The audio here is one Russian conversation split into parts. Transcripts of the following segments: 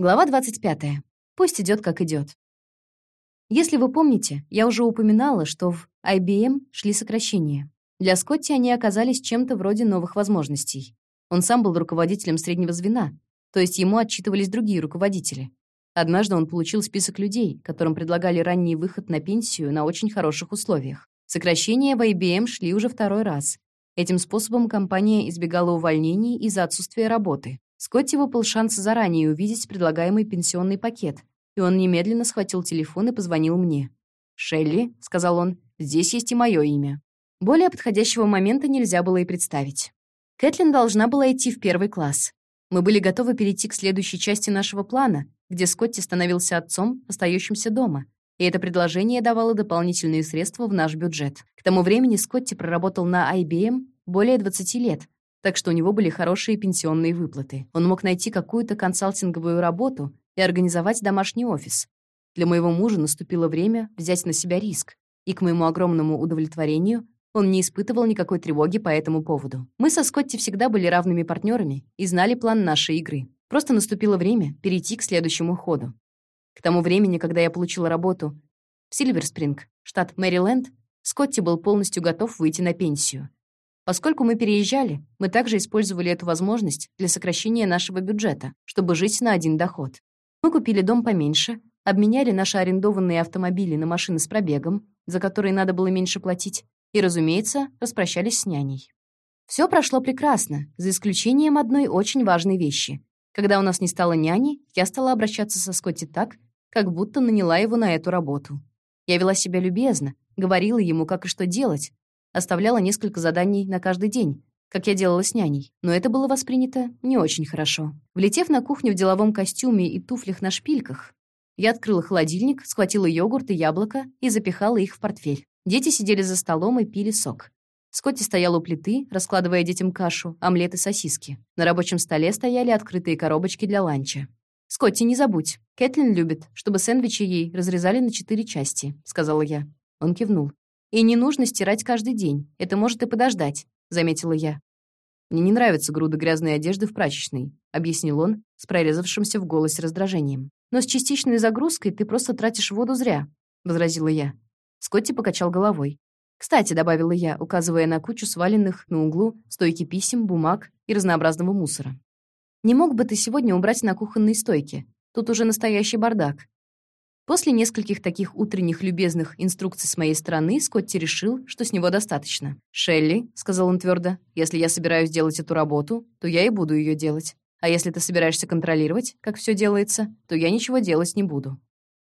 Глава 25. Пусть идет, как идет. Если вы помните, я уже упоминала, что в IBM шли сокращения. Для Скотти они оказались чем-то вроде новых возможностей. Он сам был руководителем среднего звена, то есть ему отчитывались другие руководители. Однажды он получил список людей, которым предлагали ранний выход на пенсию на очень хороших условиях. Сокращения в IBM шли уже второй раз. Этим способом компания избегала увольнений из-за отсутствия работы. Скотти выпал шанс заранее увидеть предлагаемый пенсионный пакет, и он немедленно схватил телефон и позвонил мне. «Шелли», — сказал он, — «здесь есть и мое имя». Более подходящего момента нельзя было и представить. Кэтлин должна была идти в первый класс. Мы были готовы перейти к следующей части нашего плана, где Скотти становился отцом, остающимся дома, и это предложение давало дополнительные средства в наш бюджет. К тому времени Скотти проработал на IBM более 20 лет, так что у него были хорошие пенсионные выплаты. Он мог найти какую-то консалтинговую работу и организовать домашний офис. Для моего мужа наступило время взять на себя риск, и к моему огромному удовлетворению он не испытывал никакой тревоги по этому поводу. Мы со Скотти всегда были равными партнерами и знали план нашей игры. Просто наступило время перейти к следующему ходу. К тому времени, когда я получила работу в Сильверспринг, штат Мэриленд, Скотти был полностью готов выйти на пенсию. Поскольку мы переезжали, мы также использовали эту возможность для сокращения нашего бюджета, чтобы жить на один доход. Мы купили дом поменьше, обменяли наши арендованные автомобили на машины с пробегом, за которые надо было меньше платить, и, разумеется, распрощались с няней. Все прошло прекрасно, за исключением одной очень важной вещи. Когда у нас не стало няни, я стала обращаться со Скотти так, как будто наняла его на эту работу. Я вела себя любезно, говорила ему, как и что делать, оставляла несколько заданий на каждый день, как я делала с няней, но это было воспринято не очень хорошо. Влетев на кухню в деловом костюме и туфлях на шпильках, я открыла холодильник, схватила йогурт и яблоко и запихала их в портфель. Дети сидели за столом и пили сок. Скотти стоял у плиты, раскладывая детям кашу, омлет и сосиски. На рабочем столе стояли открытые коробочки для ланча. «Скотти, не забудь. Кэтлин любит, чтобы сэндвичи ей разрезали на четыре части», — сказала я. Он кивнул. «И не нужно стирать каждый день. Это может и подождать. — заметила я. «Мне не нравятся груды грязной одежды в прачечной», — объяснил он с прорезавшимся в голосе раздражением. «Но с частичной загрузкой ты просто тратишь воду зря», — возразила я. Скотти покачал головой. «Кстати», — добавила я, указывая на кучу сваленных на углу стойки писем, бумаг и разнообразного мусора. «Не мог бы ты сегодня убрать на кухонной стойке? Тут уже настоящий бардак. После нескольких таких утренних любезных инструкций с моей стороны Скотти решил, что с него достаточно. «Шелли», — сказал он твердо, — «если я собираюсь делать эту работу, то я и буду ее делать. А если ты собираешься контролировать, как все делается, то я ничего делать не буду».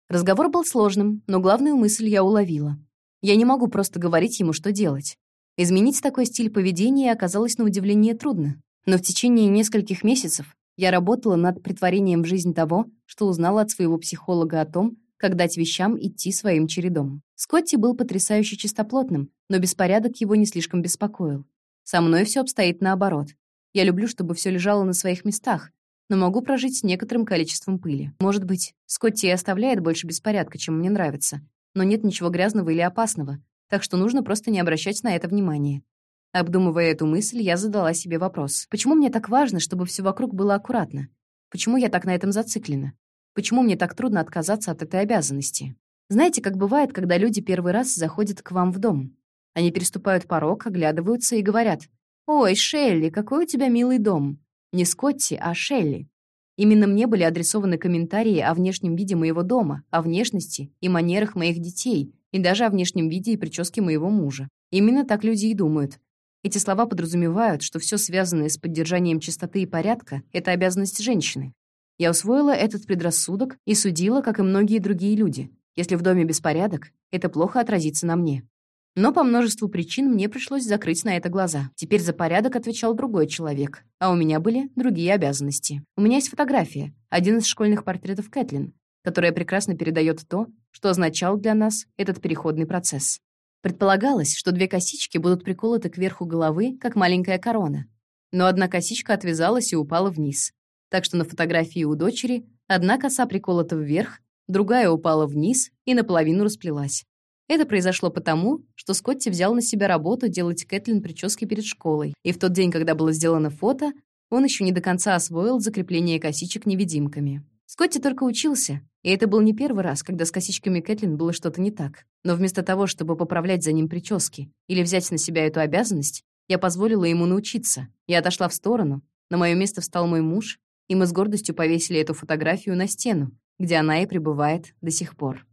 Разговор был сложным, но главную мысль я уловила. Я не могу просто говорить ему, что делать. Изменить такой стиль поведения оказалось на удивление трудно. Но в течение нескольких месяцев я работала над притворением в жизнь того, что узнала от своего психолога о том, как дать вещам идти своим чередом. Скотти был потрясающе чистоплотным, но беспорядок его не слишком беспокоил. Со мной все обстоит наоборот. Я люблю, чтобы все лежало на своих местах, но могу прожить с некоторым количеством пыли. Может быть, Скотти и оставляет больше беспорядка, чем мне нравится, но нет ничего грязного или опасного, так что нужно просто не обращать на это внимания. Обдумывая эту мысль, я задала себе вопрос. Почему мне так важно, чтобы все вокруг было аккуратно? Почему я так на этом зациклена? Почему мне так трудно отказаться от этой обязанности? Знаете, как бывает, когда люди первый раз заходят к вам в дом? Они переступают порог, оглядываются и говорят, «Ой, Шелли, какой у тебя милый дом!» Не Скотти, а Шелли. Именно мне были адресованы комментарии о внешнем виде моего дома, о внешности и манерах моих детей, и даже о внешнем виде и прическе моего мужа. Именно так люди и думают. Эти слова подразумевают, что все связанное с поддержанием чистоты и порядка — это обязанность женщины. Я усвоила этот предрассудок и судила, как и многие другие люди. Если в доме беспорядок, это плохо отразится на мне. Но по множеству причин мне пришлось закрыть на это глаза. Теперь за порядок отвечал другой человек, а у меня были другие обязанности. У меня есть фотография, один из школьных портретов Кэтлин, которая прекрасно передает то, что означал для нас этот переходный процесс. Предполагалось, что две косички будут приколоты кверху головы, как маленькая корона. Но одна косичка отвязалась и упала вниз, так что на фотографии у дочери одна коса приколота вверх, другая упала вниз и наполовину расплелась. Это произошло потому, что Скотти взял на себя работу делать Кэтлин прически перед школой, и в тот день, когда было сделано фото, он еще не до конца освоил закрепление косичек невидимками. Скотти только учился, и это был не первый раз, когда с косичками Кэтлин было что-то не так. Но вместо того, чтобы поправлять за ним прически или взять на себя эту обязанность, я позволила ему научиться. Я отошла в сторону, на мое место встал мой муж, и мы с гордостью повесили эту фотографию на стену, где она и пребывает до сих пор.